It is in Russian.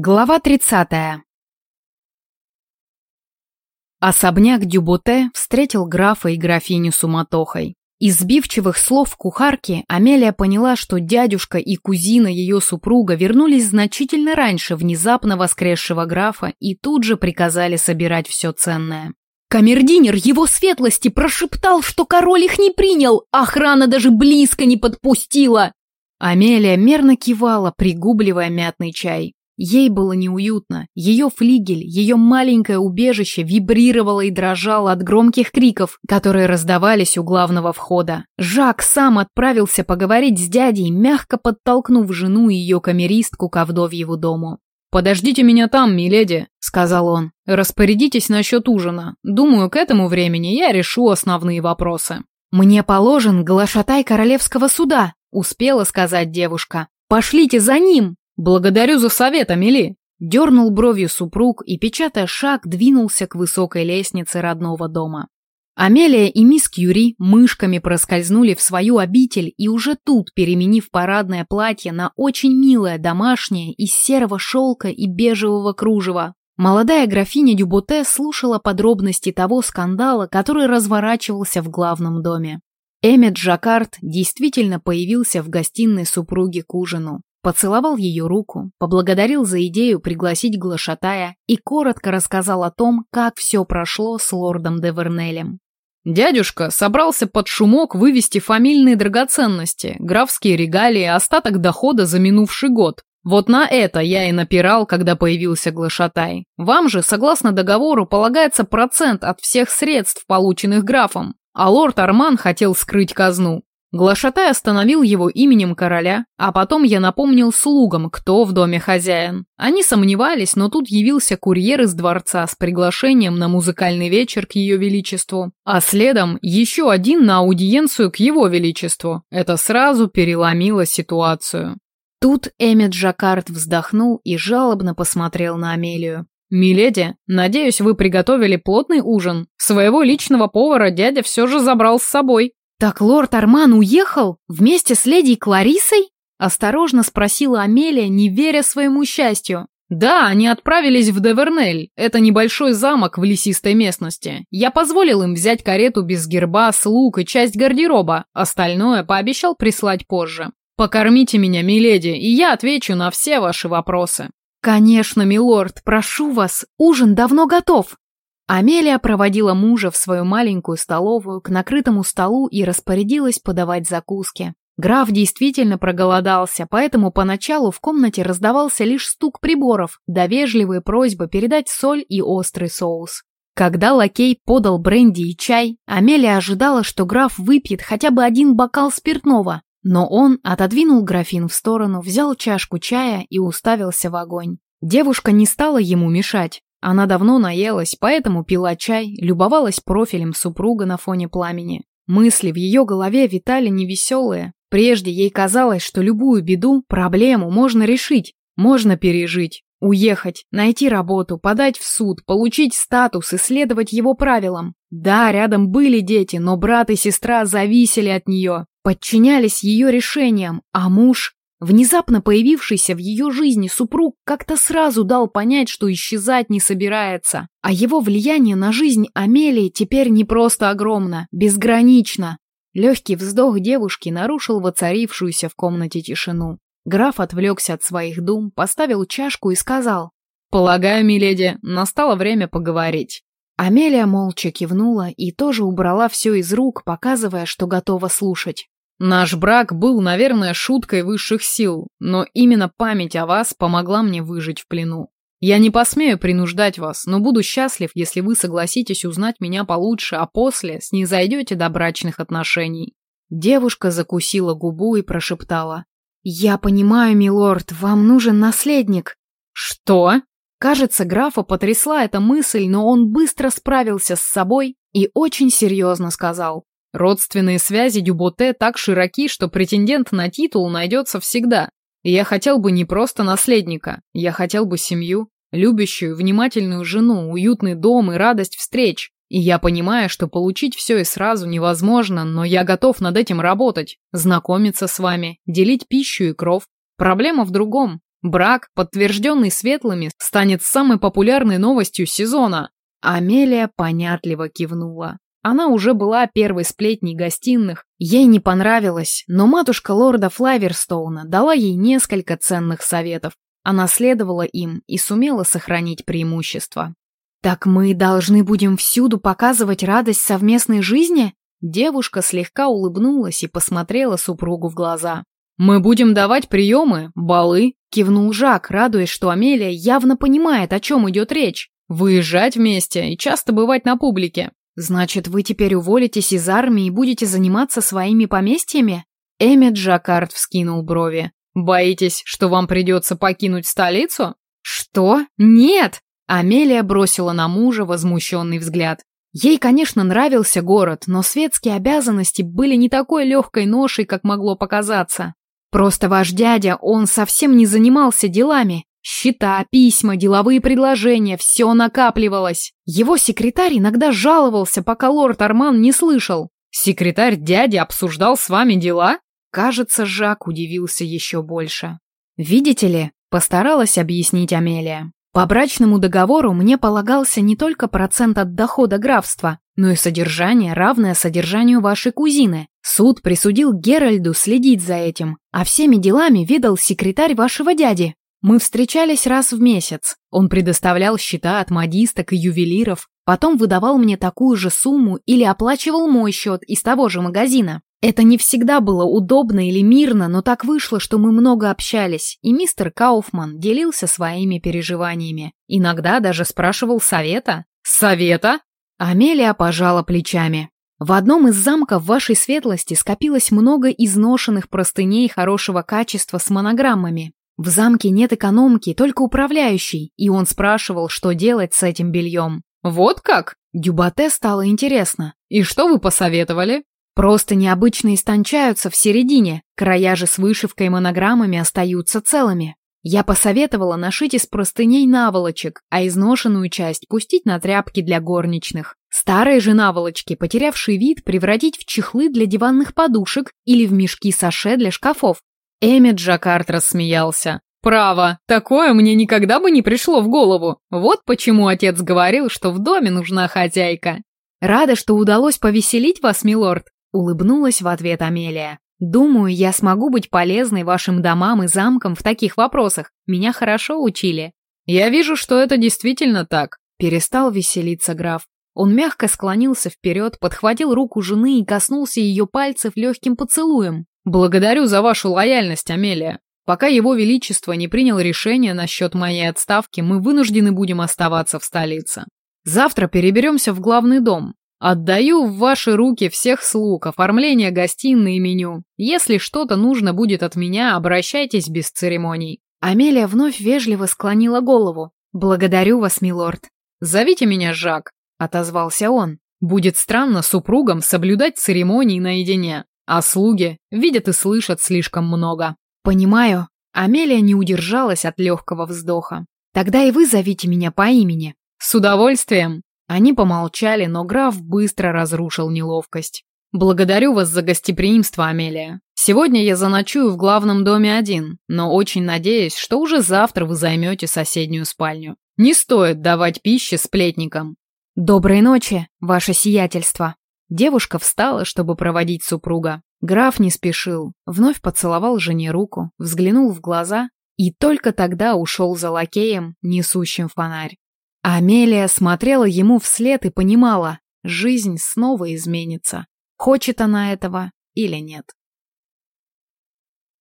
Глава 30. Особняк Дюботе встретил графа и графиню суматохой. Из сбивчивых слов кухарки Амелия поняла, что дядюшка и кузина ее супруга вернулись значительно раньше внезапно воскресшего графа и тут же приказали собирать все ценное. Камердинер его светлости прошептал, что король их не принял, охрана даже близко не подпустила. Амелия мерно кивала, пригубливая мятный чай. Ей было неуютно. Ее флигель, ее маленькое убежище вибрировало и дрожало от громких криков, которые раздавались у главного входа. Жак сам отправился поговорить с дядей, мягко подтолкнув жену и ее камеристку к вдовьеву дому. «Подождите меня там, миледи», — сказал он. «Распорядитесь насчет ужина. Думаю, к этому времени я решу основные вопросы». «Мне положен глашатай королевского суда», — успела сказать девушка. «Пошлите за ним!» «Благодарю за совет, Амели!» Дернул бровью супруг и, печатая шаг, двинулся к высокой лестнице родного дома. Амелия и мисс Кьюри мышками проскользнули в свою обитель и уже тут, переменив парадное платье на очень милое домашнее из серого шелка и бежевого кружева, молодая графиня Дюботе слушала подробности того скандала, который разворачивался в главном доме. Эммет Жаккард действительно появился в гостиной супруги к ужину. Поцеловал ее руку, поблагодарил за идею пригласить глашатая и коротко рассказал о том, как все прошло с лордом де Вернелем. Дядюшка собрался под шумок вывести фамильные драгоценности, графские регалии, остаток дохода за минувший год. Вот на это я и напирал, когда появился глашатай. Вам же, согласно договору, полагается процент от всех средств, полученных графом. А лорд Арман хотел скрыть казну. Глашатай остановил его именем короля, а потом я напомнил слугам, кто в доме хозяин. Они сомневались, но тут явился курьер из дворца с приглашением на музыкальный вечер к ее величеству, а следом еще один на аудиенцию к его величеству. Это сразу переломило ситуацию. Тут Эммет Жаккард вздохнул и жалобно посмотрел на Амелию. «Миледи, надеюсь, вы приготовили плотный ужин. Своего личного повара дядя все же забрал с собой». «Так лорд Арман уехал? Вместе с леди Кларисой?» Осторожно спросила Амелия, не веря своему счастью. «Да, они отправились в Девернель. Это небольшой замок в лесистой местности. Я позволил им взять карету без герба, слуг и часть гардероба. Остальное пообещал прислать позже. Покормите меня, миледи, и я отвечу на все ваши вопросы». «Конечно, милорд, прошу вас, ужин давно готов», Амелия проводила мужа в свою маленькую столовую к накрытому столу и распорядилась подавать закуски. Граф действительно проголодался, поэтому поначалу в комнате раздавался лишь стук приборов, да вежливые просьбы передать соль и острый соус. Когда лакей подал бренди и чай, Амелия ожидала, что граф выпьет хотя бы один бокал спиртного, но он отодвинул графин в сторону, взял чашку чая и уставился в огонь. Девушка не стала ему мешать, она давно наелась, поэтому пила чай, любовалась профилем супруга на фоне пламени. Мысли в ее голове витали невеселые. Прежде ей казалось, что любую беду, проблему можно решить, можно пережить. Уехать, найти работу, подать в суд, получить статус, исследовать его правилам. Да, рядом были дети, но брат и сестра зависели от нее, подчинялись ее решениям, а муж Внезапно появившийся в ее жизни супруг как-то сразу дал понять, что исчезать не собирается, а его влияние на жизнь Амелии теперь не просто огромно, безгранично. Легкий вздох девушки нарушил воцарившуюся в комнате тишину. Граф отвлекся от своих дум, поставил чашку и сказал. «Полагаю, миледи, настало время поговорить». Амелия молча кивнула и тоже убрала все из рук, показывая, что готова слушать. Наш брак был, наверное, шуткой высших сил, но именно память о вас помогла мне выжить в плену. Я не посмею принуждать вас, но буду счастлив, если вы согласитесь узнать меня получше, а после снизойдете до брачных отношений». Девушка закусила губу и прошептала. «Я понимаю, милорд, вам нужен наследник». «Что?» Кажется, графа потрясла эта мысль, но он быстро справился с собой и очень серьезно сказал. Родственные связи Дюботе так широки, что претендент на титул найдется всегда. И я хотел бы не просто наследника, я хотел бы семью, любящую, внимательную жену, уютный дом и радость встреч. И я понимаю, что получить все и сразу невозможно, но я готов над этим работать, знакомиться с вами, делить пищу и кров. Проблема в другом. Брак, подтвержденный светлыми, станет самой популярной новостью сезона. Амелия понятливо кивнула. Она уже была первой сплетней гостиных. Ей не понравилось, но матушка лорда Флаверстоуна дала ей несколько ценных советов. Она следовала им и сумела сохранить преимущество. «Так мы должны будем всюду показывать радость совместной жизни?» Девушка слегка улыбнулась и посмотрела супругу в глаза. «Мы будем давать приемы, балы», — кивнул Жак, радуясь, что Амелия явно понимает, о чем идет речь. «Выезжать вместе и часто бывать на публике». «Значит, вы теперь уволитесь из армии и будете заниматься своими поместьями?» Эммет Жаккард вскинул брови. «Боитесь, что вам придется покинуть столицу?» «Что? Нет!» Амелия бросила на мужа возмущенный взгляд. Ей, конечно, нравился город, но светские обязанности были не такой легкой ношей, как могло показаться. Просто ваш дядя, он совсем не занимался делами. Счета, письма, деловые предложения – все накапливалось. Его секретарь иногда жаловался, пока лорд Арман не слышал. «Секретарь дяди обсуждал с вами дела?» Кажется, Жак удивился еще больше. «Видите ли?» – постаралась объяснить Амелия. По брачному договору мне полагался не только процент от дохода графства, но и содержание, равное содержанию вашей кузины. Суд присудил Геральду следить за этим, а всеми делами ведал секретарь вашего дяди. Мы встречались раз в месяц. Он предоставлял счета от модисток и ювелиров, потом выдавал мне такую же сумму или оплачивал мой счет из того же магазина. Это не всегда было удобно или мирно, но так вышло, что мы много общались, и мистер Кауфман делился своими переживаниями. Иногда даже спрашивал совета. «Совета?» Амелия пожала плечами. В одном из замков вашей светлости скопилось много изношенных простыней хорошего качества с монограммами. В замке нет экономки, только управляющий, и он спрашивал, что делать с этим бельем. «Вот как?» Дюбате стало интересно. «И что вы посоветовали?» Просто необычно истончаются в середине, края же с вышивкой и монограммами остаются целыми. Я посоветовала нашить из простыней наволочек, а изношенную часть пустить на тряпки для горничных. Старые же наволочки, потерявшие вид, превратить в чехлы для диванных подушек или в мешки саше для шкафов. Эммет Джакарт рассмеялся. «Право, такое мне никогда бы не пришло в голову. Вот почему отец говорил, что в доме нужна хозяйка». «Рада, что удалось повеселить вас, милорд», Улыбнулась в ответ Амелия. «Думаю, я смогу быть полезной вашим домам и замкам в таких вопросах. Меня хорошо учили». «Я вижу, что это действительно так», — перестал веселиться граф. Он мягко склонился вперед, подхватил руку жены и коснулся ее пальцев легким поцелуем. «Благодарю за вашу лояльность, Амелия. Пока его величество не принял решение насчет моей отставки, мы вынуждены будем оставаться в столице. Завтра переберемся в главный дом. Отдаю в ваши руки всех слуг, оформление гостиной и меню. Если что-то нужно будет от меня, обращайтесь без церемоний. Амелия вновь вежливо склонила голову. Благодарю вас, милорд. Зовите меня Жак, отозвался он. Будет странно супругам соблюдать церемонии наедине, а слуги видят и слышат слишком много. Понимаю. Амелия не удержалась от легкого вздоха. Тогда и вы зовите меня по имени. С удовольствием. Они помолчали, но граф быстро разрушил неловкость. «Благодарю вас за гостеприимство, Амелия. Сегодня я заночую в главном доме один, но очень надеюсь, что уже завтра вы займете соседнюю спальню. Не стоит давать пищи сплетникам». «Доброй ночи, ваше сиятельство». Девушка встала, чтобы проводить супруга. Граф не спешил, вновь поцеловал жене руку, взглянул в глаза и только тогда ушел за лакеем, несущим фонарь. Амелия смотрела ему вслед и понимала, жизнь снова изменится. Хочет она этого или нет.